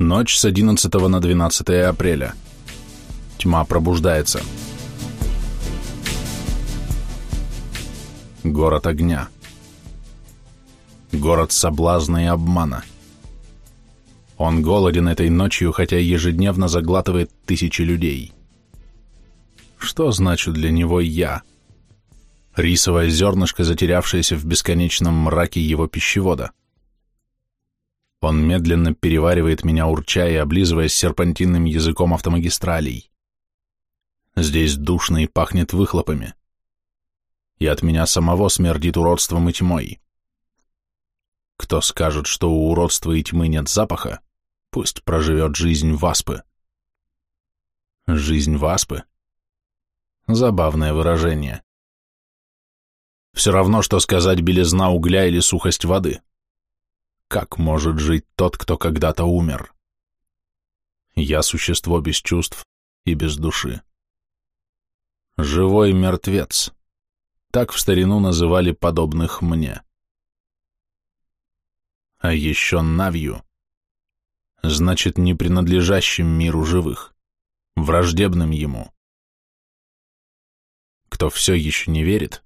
Ночь с 11 на 12 апреля. Тьма пробуждается. Город огня. Город соблазна и обмана. Он голоден этой ночью, хотя ежедневно заглатывает тысячи людей. Что значит для него «я»? Рисовое зернышко, затерявшееся в бесконечном мраке его пищевода. Он медленно переваривает меня, урча и облизываясь серпантинным языком автомагистралей. Здесь душно и пахнет выхлопами. И от меня самого смердит уродством и тьмой. Кто скажет, что у уродства и тьмы нет запаха, пусть проживет жизнь васпы. Жизнь васпы? Забавное выражение. Все равно, что сказать белизна угля или сухость воды. Как может жить тот, кто когда-то умер? Я существо без чувств и без души. Живой мертвец. Так в старину называли подобных мне. А еще Навью. Значит, не принадлежащим миру живых, враждебным ему. Кто все еще не верит,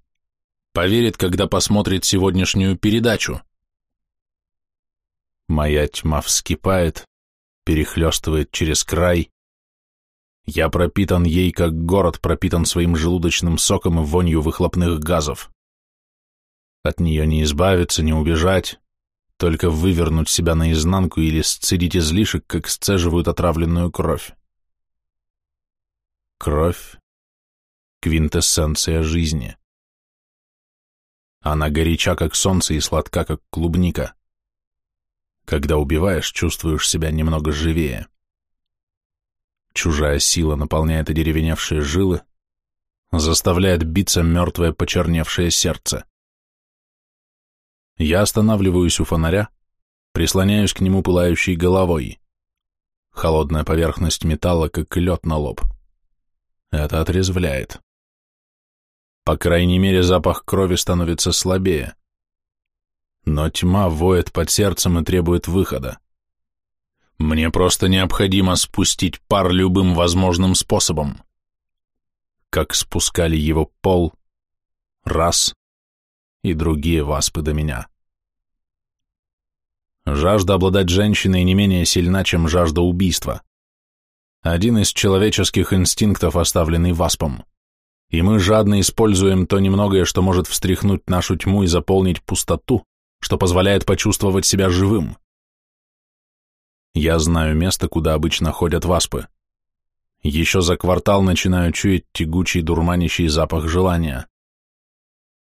поверит, когда посмотрит сегодняшнюю передачу. Моя тьма вскипает, перехлестывает через край. Я пропитан ей, как город пропитан своим желудочным соком и вонью выхлопных газов. От нее не избавиться, не убежать, только вывернуть себя наизнанку или сцедить излишек, как сцеживают отравленную кровь. Кровь — квинтэссенция жизни. Она горяча, как солнце, и сладка, как клубника. Когда убиваешь, чувствуешь себя немного живее. Чужая сила наполняет одеревеневшие жилы, заставляет биться мертвое почерневшее сердце. Я останавливаюсь у фонаря, прислоняюсь к нему пылающей головой. Холодная поверхность металла, как лед на лоб. Это отрезвляет. По крайней мере, запах крови становится слабее но тьма воет под сердцем и требует выхода. Мне просто необходимо спустить пар любым возможным способом. Как спускали его пол, раз и другие васпы до меня. Жажда обладать женщиной не менее сильна, чем жажда убийства. Один из человеческих инстинктов, оставленный васпом. И мы жадно используем то немногое, что может встряхнуть нашу тьму и заполнить пустоту, что позволяет почувствовать себя живым. Я знаю место, куда обычно ходят васпы. Еще за квартал начинаю чуять тягучий, дурманящий запах желания.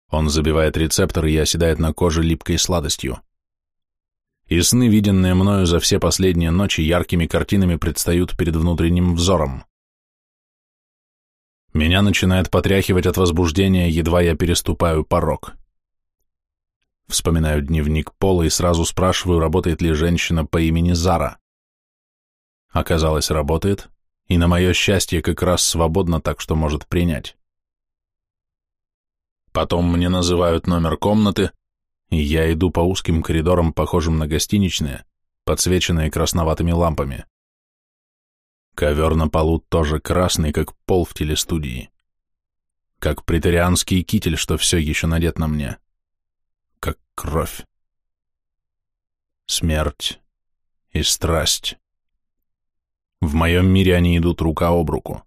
Он забивает рецепторы и оседает на коже липкой сладостью. И сны, виденные мною за все последние ночи, яркими картинами предстают перед внутренним взором. Меня начинает потряхивать от возбуждения, едва я переступаю порог. Вспоминаю дневник Пола и сразу спрашиваю, работает ли женщина по имени Зара. Оказалось, работает, и на мое счастье как раз свободно, так что может принять. Потом мне называют номер комнаты, и я иду по узким коридорам, похожим на гостиничные, подсвеченные красноватыми лампами. Ковер на полу тоже красный, как пол в телестудии. Как претарианский китель, что все еще надет на мне кровь. Смерть и страсть. В моем мире они идут рука об руку.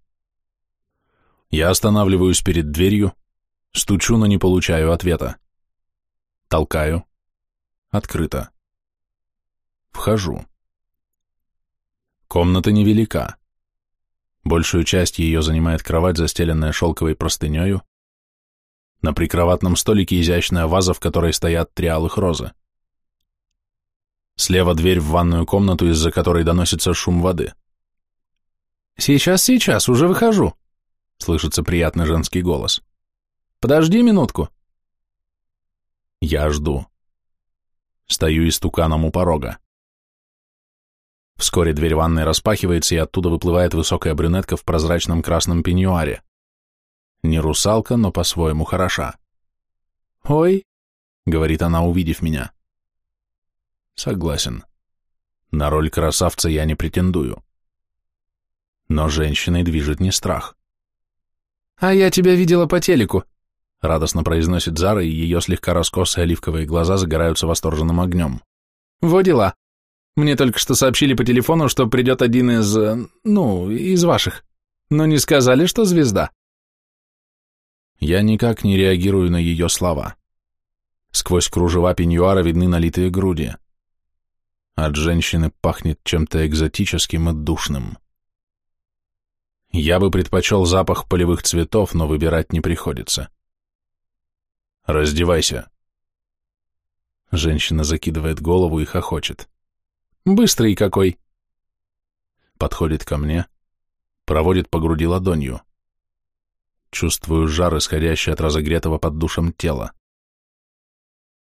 Я останавливаюсь перед дверью, стучу, но не получаю ответа. Толкаю. Открыто. Вхожу. Комната невелика. Большую часть ее занимает кровать, застеленная шелковой простынею, на прикроватном столике изящная ваза, в которой стоят три алых розы. Слева дверь в ванную комнату, из-за которой доносится шум воды. «Сейчас, сейчас, уже выхожу», — слышится приятный женский голос. «Подожди минутку». Я жду. Стою истуканом у порога. Вскоре дверь ванной распахивается, и оттуда выплывает высокая брюнетка в прозрачном красном пеньюаре. Не русалка, но по-своему хороша. «Ой», — говорит она, увидев меня. Согласен. На роль красавца я не претендую. Но женщиной движет не страх. «А я тебя видела по телеку», — радостно произносит Зара, и ее слегка раскосые оливковые глаза загораются восторженным огнем. «Во дела. Мне только что сообщили по телефону, что придет один из... Э, ну, из ваших. Но не сказали, что звезда». Я никак не реагирую на ее слова. Сквозь кружева пеньюара видны налитые груди. От женщины пахнет чем-то экзотическим и душным. Я бы предпочел запах полевых цветов, но выбирать не приходится. «Раздевайся». Женщина закидывает голову и хохочет. «Быстрый какой!» Подходит ко мне, проводит по груди ладонью. Чувствую жар, исходящий от разогретого под душем тела.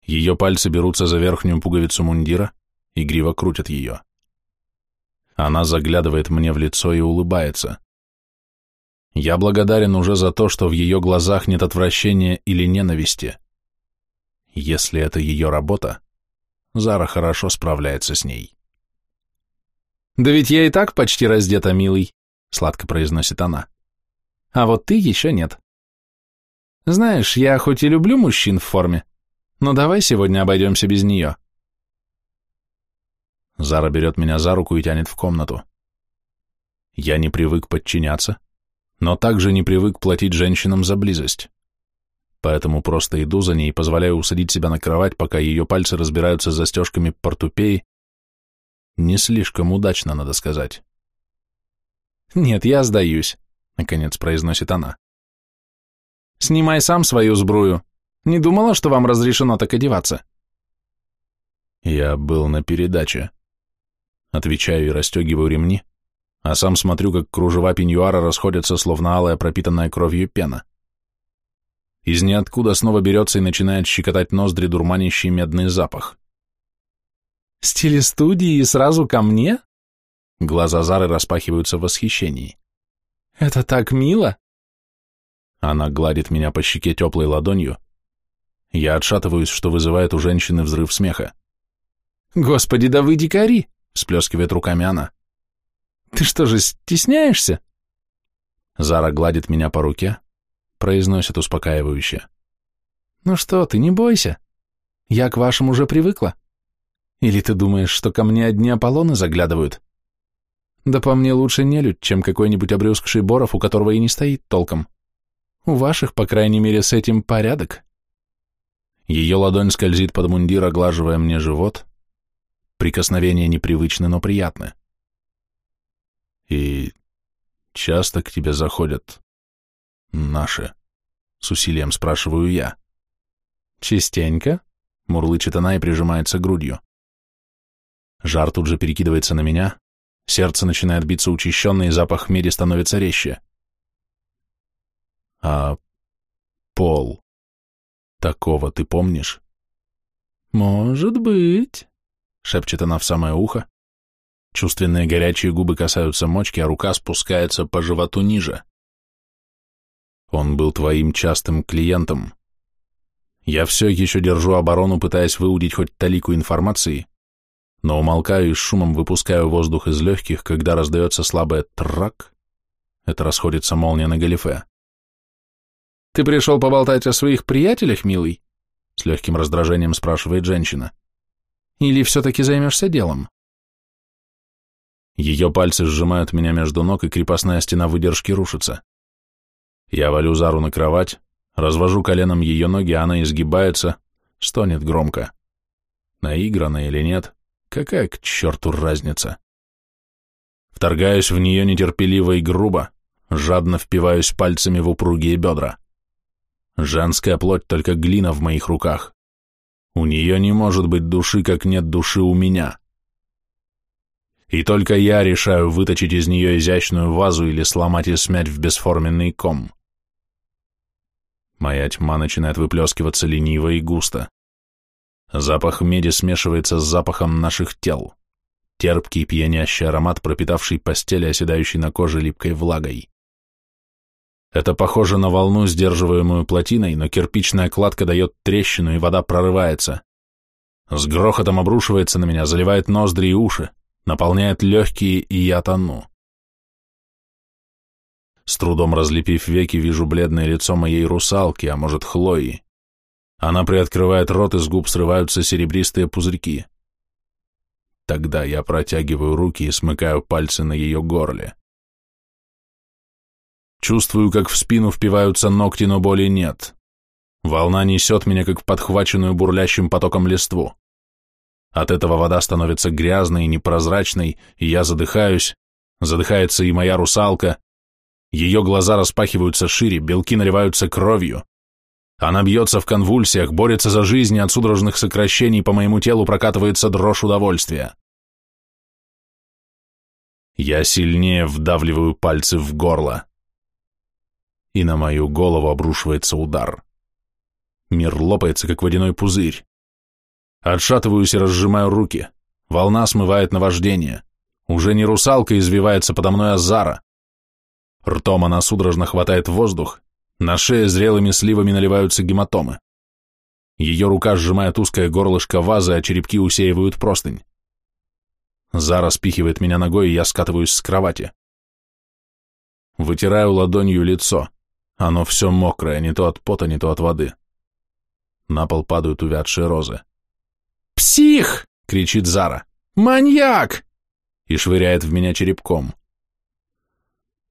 Ее пальцы берутся за верхнюю пуговицу мундира, игриво крутят ее. Она заглядывает мне в лицо и улыбается. Я благодарен уже за то, что в ее глазах нет отвращения или ненависти. Если это ее работа, Зара хорошо справляется с ней. «Да ведь я и так почти раздета, милый», — сладко произносит она. «А вот ты еще нет. Знаешь, я хоть и люблю мужчин в форме, но давай сегодня обойдемся без нее». Зара берет меня за руку и тянет в комнату. Я не привык подчиняться, но также не привык платить женщинам за близость. Поэтому просто иду за ней и позволяю усадить себя на кровать, пока ее пальцы разбираются с застежками портупеи. Не слишком удачно, надо сказать. «Нет, я сдаюсь», — наконец произносит она. «Снимай сам свою сбрую. Не думала, что вам разрешено так одеваться?» Я был на передаче. Отвечаю и расстегиваю ремни, а сам смотрю, как кружева пеньюара расходятся, словно алая пропитанная кровью пена. Из ниоткуда снова берется и начинает щекотать ноздри дурманящий медный запах. «С телестудии и сразу ко мне?» Глаза Зары распахиваются в восхищении. «Это так мило!» Она гладит меня по щеке теплой ладонью. Я отшатываюсь, что вызывает у женщины взрыв смеха. «Господи, да вы дикари!» — всплескивает руками она. «Ты что же, стесняешься?» Зара гладит меня по руке, произносит успокаивающе. «Ну что ты, не бойся. Я к вашему уже привыкла. Или ты думаешь, что ко мне одни Аполлоны заглядывают? Да по мне лучше нелюдь, чем какой-нибудь обрюзгший Боров, у которого и не стоит толком. У ваших, по крайней мере, с этим порядок». Ее ладонь скользит под мундир, оглаживая мне живот. Прикосновения непривычны, но приятны. И часто к тебе заходят наши? С усилием спрашиваю я. Частенько? Мурлычет она и прижимается грудью. Жар тут же перекидывается на меня, сердце начинает биться учащенно, и запах меди становится резче. А пол такого ты помнишь? Может быть, шепчет она в самое ухо, Чувственные горячие губы касаются мочки, а рука спускается по животу ниже. Он был твоим частым клиентом. Я все еще держу оборону, пытаясь выудить хоть талику информации, но умолкаю и с шумом выпускаю воздух из легких, когда раздается слабое «трак». Это расходится молния на галифе. «Ты пришел поболтать о своих приятелях, милый?» С легким раздражением спрашивает женщина. «Или все-таки займешься делом?» Ее пальцы сжимают меня между ног, и крепостная стена выдержки рушится. Я валю Зару на кровать, развожу коленом ее ноги, она изгибается, стонет громко. Наигранно или нет, какая к черту разница? Вторгаюсь в нее нетерпеливо и грубо, жадно впиваюсь пальцами в упругие бедра. Женская плоть, только глина в моих руках. У нее не может быть души, как нет души у меня и только я решаю выточить из нее изящную вазу или сломать и смять в бесформенный ком. Моя тьма начинает выплескиваться лениво и густо. Запах меди смешивается с запахом наших тел, терпкий пьянящий аромат, пропитавший постель, оседающий на коже липкой влагой. Это похоже на волну, сдерживаемую плотиной, но кирпичная кладка дает трещину, и вода прорывается. С грохотом обрушивается на меня, заливает ноздри и уши наполняет легкие, и я тону. С трудом разлепив веки, вижу бледное лицо моей русалки, а может, Хлои. Она приоткрывает рот, и с губ срываются серебристые пузырьки. Тогда я протягиваю руки и смыкаю пальцы на ее горле. Чувствую, как в спину впиваются ногти, но боли нет. Волна несет меня, как подхваченную бурлящим потоком листву. От этого вода становится грязной и непрозрачной, и я задыхаюсь, задыхается и моя русалка. Ее глаза распахиваются шире, белки наливаются кровью. Она бьется в конвульсиях, борется за жизнь, и от судорожных сокращений по моему телу прокатывается дрожь удовольствия. Я сильнее вдавливаю пальцы в горло. И на мою голову обрушивается удар. Мир лопается, как водяной пузырь. Отшатываюсь и разжимаю руки. Волна смывает наваждение. Уже не русалка извивается подо мной Азара. Ртом она судорожно хватает воздух, на шее зрелыми сливами наливаются гематомы. Ее рука сжимает узкое горлышко вазы, а черепки усеивают простынь. Зара спихивает меня ногой, и я скатываюсь с кровати. Вытираю ладонью лицо. Оно все мокрое, не то от пота, не то от воды. На пол падают увядшие розы. «Псих!» — кричит Зара. «Маньяк!» и швыряет в меня черепком.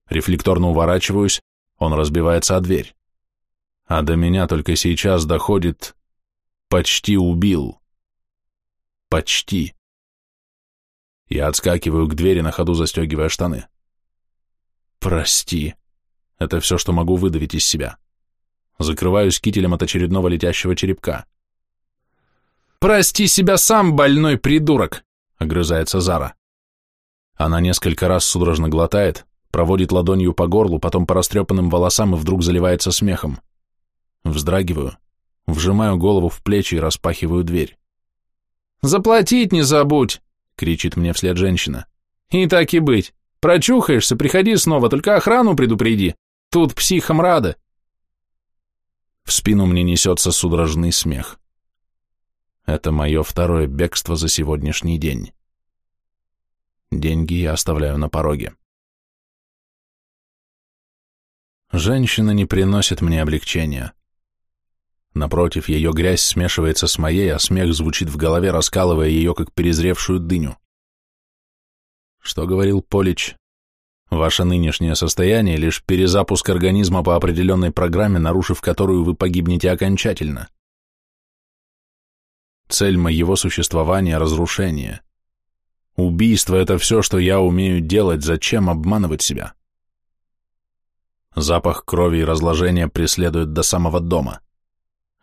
Рефлекторно уворачиваюсь, он разбивается о дверь. А до меня только сейчас доходит «почти убил». Почти. Я отскакиваю к двери, на ходу застегивая штаны. «Прости». Это все, что могу выдавить из себя. Закрываюсь кителем от очередного летящего черепка. «Прости себя сам, больной придурок!» — огрызается Зара. Она несколько раз судорожно глотает, проводит ладонью по горлу, потом по растрепанным волосам и вдруг заливается смехом. Вздрагиваю, вжимаю голову в плечи и распахиваю дверь. «Заплатить не забудь!» — кричит мне вслед женщина. «И так и быть. Прочухаешься, приходи снова, только охрану предупреди. Тут психом рада». В спину мне несется судорожный смех. Это мое второе бегство за сегодняшний день. Деньги я оставляю на пороге. Женщина не приносит мне облегчения. Напротив, ее грязь смешивается с моей, а смех звучит в голове, раскалывая ее, как перезревшую дыню. Что говорил Полич? Ваше нынешнее состояние — лишь перезапуск организма по определенной программе, нарушив которую вы погибнете окончательно. Цель моего существования — разрушение. Убийство — это все, что я умею делать, зачем обманывать себя? Запах крови и разложения преследует до самого дома.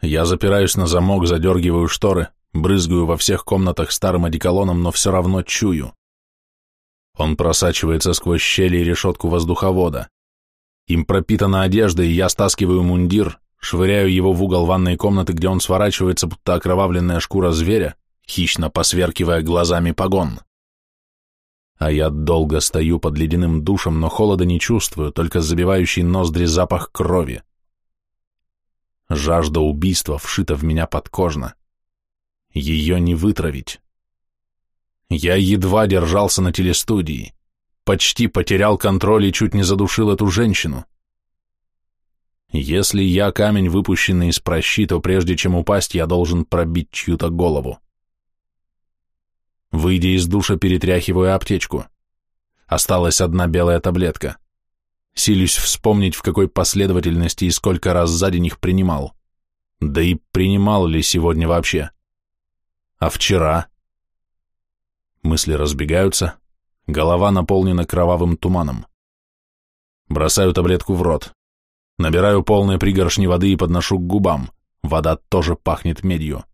Я запираюсь на замок, задергиваю шторы, брызгаю во всех комнатах старым одеколоном, но все равно чую. Он просачивается сквозь щели и решетку воздуховода. Им пропитана одежда, и я стаскиваю мундир, швыряю его в угол ванной комнаты, где он сворачивается, будто окровавленная шкура зверя, хищно посверкивая глазами погон. А я долго стою под ледяным душем, но холода не чувствую, только забивающий ноздри запах крови. Жажда убийства вшита в меня подкожно. Ее не вытравить. Я едва держался на телестудии, почти потерял контроль и чуть не задушил эту женщину. Если я камень, выпущенный из прощи, то прежде чем упасть, я должен пробить чью-то голову. Выйдя из душа, перетряхиваю аптечку. Осталась одна белая таблетка. Силюсь вспомнить, в какой последовательности и сколько раз за день их принимал. Да и принимал ли сегодня вообще? А вчера? Мысли разбегаются, голова наполнена кровавым туманом. Бросаю таблетку в рот. Набираю полные пригоршни воды и подношу к губам. Вода тоже пахнет медью.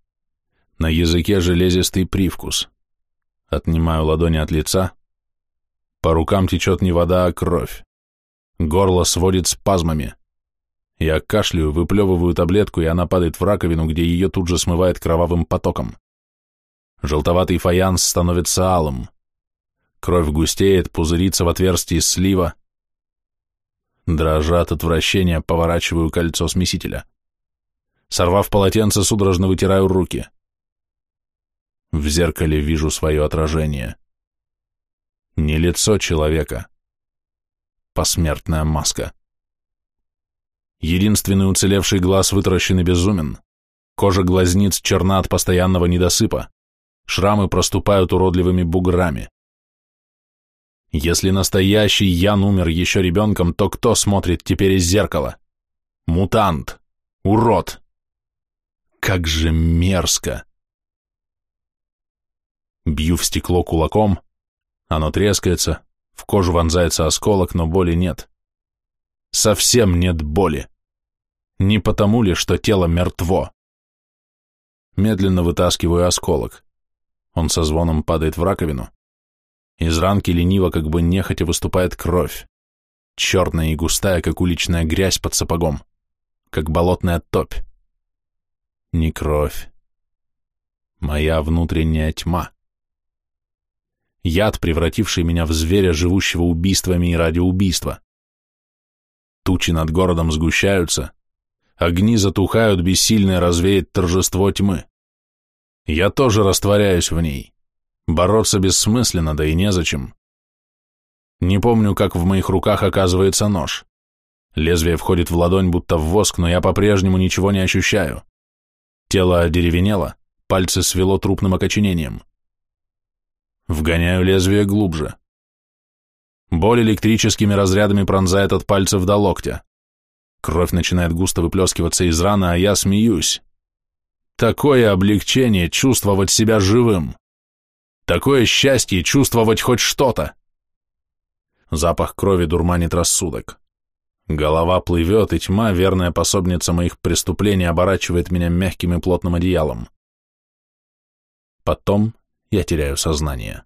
На языке железистый привкус. Отнимаю ладони от лица. По рукам течет не вода, а кровь. Горло сводит спазмами. Я кашляю, выплевываю таблетку, и она падает в раковину, где ее тут же смывает кровавым потоком. Желтоватый фаянс становится алым. Кровь густеет, пузырится в отверстии слива. Дрожа от отвращения, поворачиваю кольцо смесителя. Сорвав полотенце, судорожно вытираю руки. В зеркале вижу свое отражение. Не лицо человека. Посмертная маска. Единственный уцелевший глаз вытаращен и безумен. Кожа глазниц черна от постоянного недосыпа. Шрамы проступают уродливыми буграми. Если настоящий Ян умер еще ребенком, то кто смотрит теперь из зеркала? Мутант. Урод. Как же мерзко. Бью в стекло кулаком, оно трескается, в кожу вонзается осколок, но боли нет. Совсем нет боли. Не потому ли, что тело мертво? Медленно вытаскиваю осколок. Он со звоном падает в раковину. Из ранки лениво, как бы нехотя, выступает кровь. Черная и густая, как уличная грязь под сапогом. Как болотная топь. Не кровь. Моя внутренняя тьма. Яд, превративший меня в зверя, живущего убийствами и ради убийства. Тучи над городом сгущаются, огни затухают, бессильное развеет торжество тьмы. Я тоже растворяюсь в ней. Бороться бессмысленно, да и незачем. Не помню, как в моих руках оказывается нож. Лезвие входит в ладонь, будто в воск, но я по-прежнему ничего не ощущаю. Тело одеревенело, пальцы свело трупным окоченением. Вгоняю лезвие глубже. Боль электрическими разрядами пронзает от пальцев до локтя. Кровь начинает густо выплескиваться из раны, а я смеюсь. Такое облегчение чувствовать себя живым. Такое счастье чувствовать хоть что-то. Запах крови дурманит рассудок. Голова плывет, и тьма, верная пособница моих преступлений, оборачивает меня мягким и плотным одеялом. Потом я теряю сознание.